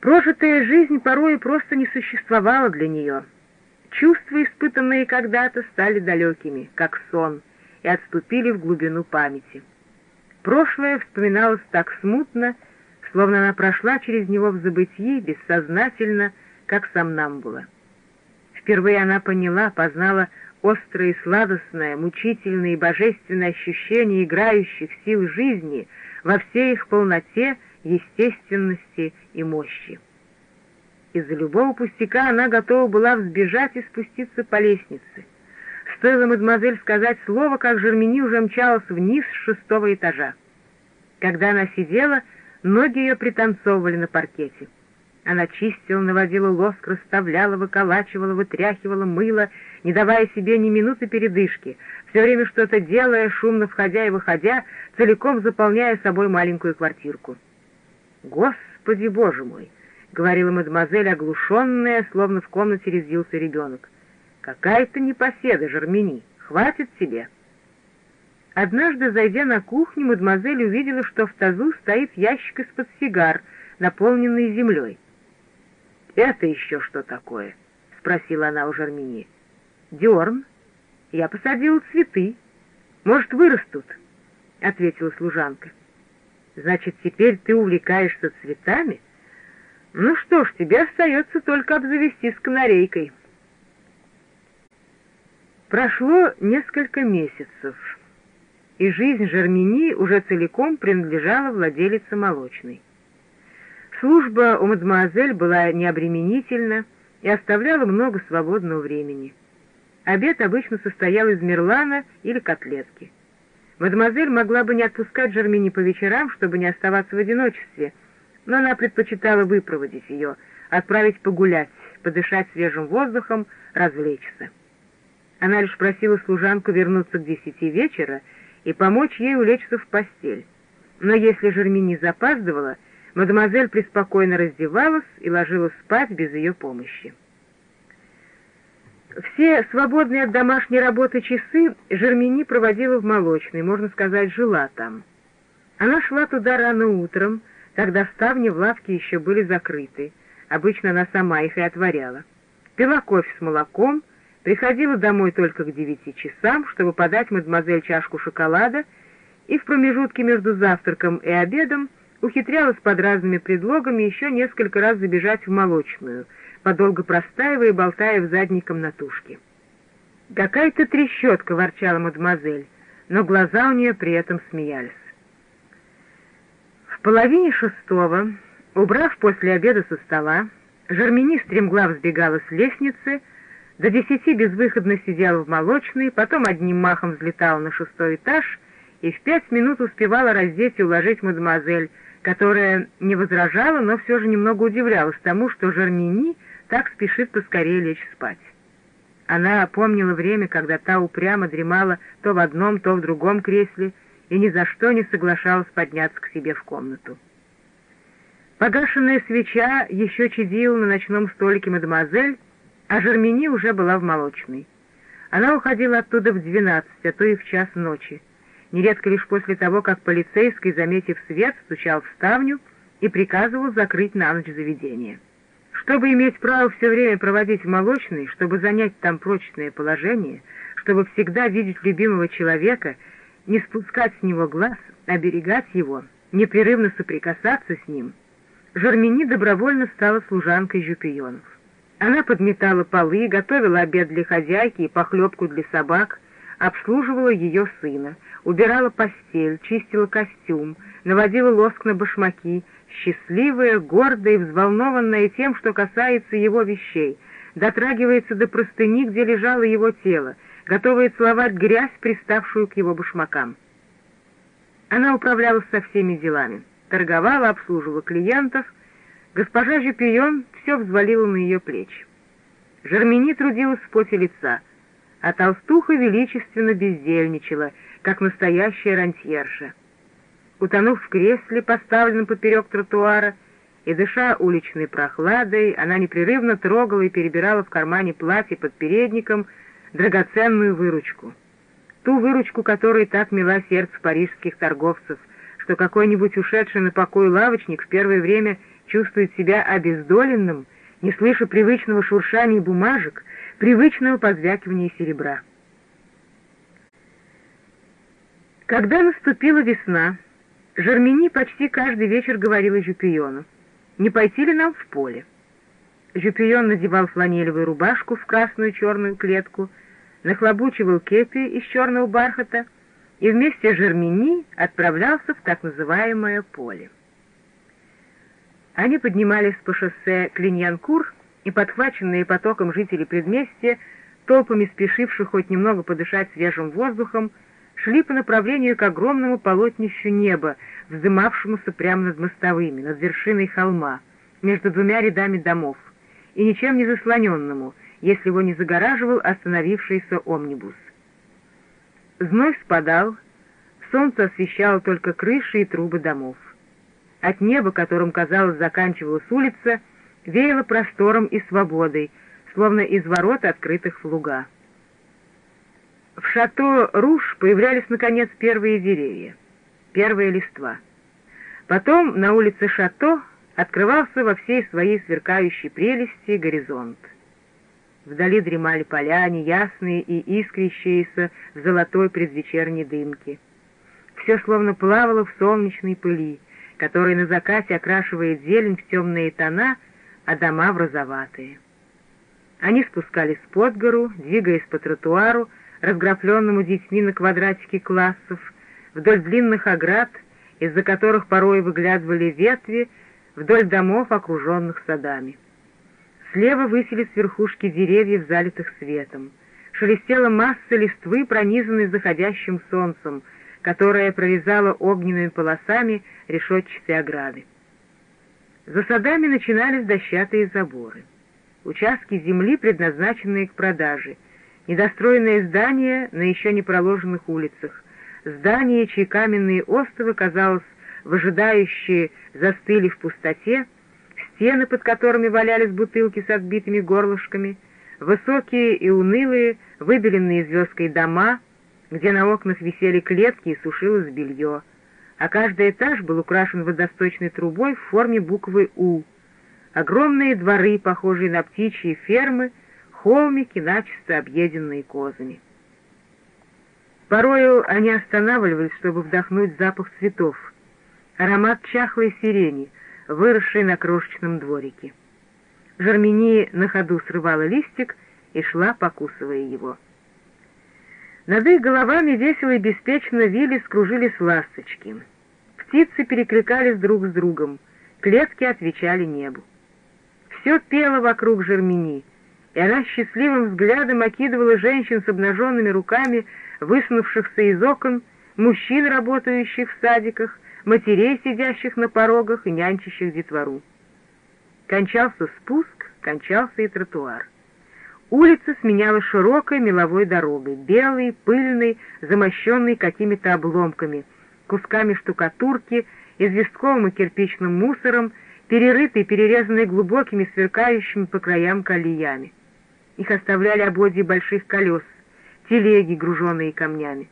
Прожитая жизнь порой просто не существовала для нее. Чувства, испытанные когда-то, стали далекими, как сон, и отступили в глубину памяти. Прошлое вспоминалось так смутно, словно она прошла через него в забытии бессознательно, как сам нам было. Впервые она поняла, познала острое и сладостное, мучительное и божественное ощущение играющих сил жизни во всей их полноте, естественности и мощи. Из-за любого пустяка она готова была взбежать и спуститься по лестнице. Стоило мадемуазель сказать слово, как Жермени уже мчалась вниз с шестого этажа. Когда она сидела, ноги ее пританцовывали на паркете. Она чистила, наводила лоск, расставляла, выколачивала, вытряхивала, мыла, не давая себе ни минуты передышки, все время что-то делая, шумно входя и выходя, целиком заполняя собой маленькую квартирку. «Господи, боже мой!» — говорила мадемуазель, оглушенная, словно в комнате резвился ребенок. «Какая-то непоседа, Жермени! Хватит тебе!» Однажды, зайдя на кухню, мадемуазель увидела, что в тазу стоит ящик из-под сигар, наполненный землей. «Это еще что такое?» — спросила она у Жермени. «Дерн. Я посадила цветы. Может, вырастут?» — ответила служанка. «Значит, теперь ты увлекаешься цветами? Ну что ж, тебе остается только обзавестись канарейкой». Прошло несколько месяцев, и жизнь Жермени уже целиком принадлежала владелице молочной. Служба у мадемуазель была необременительна и оставляла много свободного времени. Обед обычно состоял из мерлана или котлетки. Мадемуазель могла бы не отпускать Жермени по вечерам, чтобы не оставаться в одиночестве, но она предпочитала выпроводить ее, отправить погулять, подышать свежим воздухом, развлечься. Она лишь просила служанку вернуться к десяти вечера и помочь ей улечься в постель. Но если Жермени запаздывала, мадемуазель преспокойно раздевалась и ложилась спать без ее помощи. Все свободные от домашней работы часы Жермени проводила в молочной, можно сказать, жила там. Она шла туда рано утром, когда ставни в лавке еще были закрыты. Обычно она сама их и отворяла. Пила кофе с молоком, приходила домой только к девяти часам, чтобы подать мадемуазель чашку шоколада, и в промежутке между завтраком и обедом ухитрялась под разными предлогами еще несколько раз забежать в молочную, подолго простаивая и болтая в задней комнатушке. «Какая-то трещотка!» — ворчала мадемуазель, но глаза у нее при этом смеялись. В половине шестого, убрав после обеда со стола, Жермени стремглав сбегала с лестницы, до десяти безвыходно сидела в молочной, потом одним махом взлетала на шестой этаж и в пять минут успевала раздеть и уложить мадемуазель, которая не возражала, но все же немного удивлялась тому, что Жермени так спешит поскорее лечь спать. Она помнила время, когда та упрямо дремала то в одном, то в другом кресле и ни за что не соглашалась подняться к себе в комнату. Погашенная свеча еще чадила на ночном столике мадемуазель, а Жермени уже была в молочной. Она уходила оттуда в двенадцать, а то и в час ночи нередко лишь после того, как полицейский, заметив свет, стучал в ставню и приказывал закрыть на ночь заведение. Чтобы иметь право все время проводить в молочной, чтобы занять там прочное положение, чтобы всегда видеть любимого человека, не спускать с него глаз, оберегать его, непрерывно соприкасаться с ним, Жермени добровольно стала служанкой Жупионов. Она подметала полы, готовила обед для хозяйки и похлебку для собак, обслуживала ее сына — убирала постель, чистила костюм, наводила лоск на башмаки, счастливая, гордая и взволнованная тем, что касается его вещей, дотрагивается до простыни, где лежало его тело, готовая целовать грязь, приставшую к его башмакам. Она управлялась со всеми делами, торговала, обслуживала клиентов, госпожа Жюпион все взвалила на ее плечи. Жермени трудилась в поте лица, а толстуха величественно бездельничала — как настоящая рантьерша. Утонув в кресле, поставленном поперек тротуара, и, дыша уличной прохладой, она непрерывно трогала и перебирала в кармане платья под передником драгоценную выручку. Ту выручку, которой так мила сердце парижских торговцев, что какой-нибудь ушедший на покой лавочник в первое время чувствует себя обездоленным, не слыша привычного шуршания бумажек, привычного позвякивания серебра. Когда наступила весна, Жермени почти каждый вечер говорила Жюпиону, «Не пойти ли нам в поле?» Жюпион надевал фланелевую рубашку в красную черную клетку, нахлобучивал кепи из черного бархата и вместе с Жермени отправлялся в так называемое поле. Они поднимались по шоссе Клиньянкур, и, подхваченные потоком жителей предместья, толпами спешивших хоть немного подышать свежим воздухом, шли по направлению к огромному полотнищу неба, вздымавшемуся прямо над мостовыми, над вершиной холма, между двумя рядами домов, и ничем не заслоненному, если его не загораживал остановившийся омнибус. Зной спадал, солнце освещало только крыши и трубы домов. От неба, которым, казалось, заканчивалась улица, веяло простором и свободой, словно из ворот, открытых в луга. В шато Руш появлялись, наконец, первые деревья, первые листва. Потом на улице Шато открывался во всей своей сверкающей прелести горизонт. Вдали дремали поляне, ясные и искрящиеся в золотой предвечерней дымке. Все словно плавало в солнечной пыли, которая на закате окрашивает зелень в темные тона, а дома в розоватые. Они спускались под гору, двигаясь по тротуару, разграфленному детьми на квадратики классов, вдоль длинных оград, из-за которых порой выглядывали ветви, вдоль домов, окруженных садами. Слева высились верхушки деревьев, залитых светом. Шелестела масса листвы, пронизанной заходящим солнцем, которая прорезала огненными полосами решетчатые ограды. За садами начинались дощатые заборы. Участки земли, предназначенные к продаже, недостроенные здания на еще не проложенных улицах, здания, чьи каменные остовы, казалось, выжидающие, застыли в пустоте, стены, под которыми валялись бутылки с отбитыми горлышками, высокие и унылые, выбеленные звездкой дома, где на окнах висели клетки и сушилось белье, а каждый этаж был украшен водосточной трубой в форме буквы «У». Огромные дворы, похожие на птичьи фермы, холмики, начисто объеденные козами. Порою они останавливались, чтобы вдохнуть запах цветов, аромат чахлой сирени — выросшей на крошечном дворике. Жермени на ходу срывала листик и шла, покусывая его. Над их головами весело и беспечно вились, кружились ласточки. Птицы перекликались друг с другом, клетки отвечали небу. Все пело вокруг Жермени, и она счастливым взглядом окидывала женщин с обнаженными руками, высунувшихся из окон, мужчин, работающих в садиках, матерей, сидящих на порогах и нянчащих детвору. Кончался спуск, кончался и тротуар. Улица сменялась широкой меловой дорогой, белой, пыльной, замощенной какими-то обломками, кусками штукатурки, известковым и кирпичным мусором, перерытой, перерезанной глубокими, сверкающими по краям колеями. Их оставляли ободья больших колес, телеги, груженные камнями.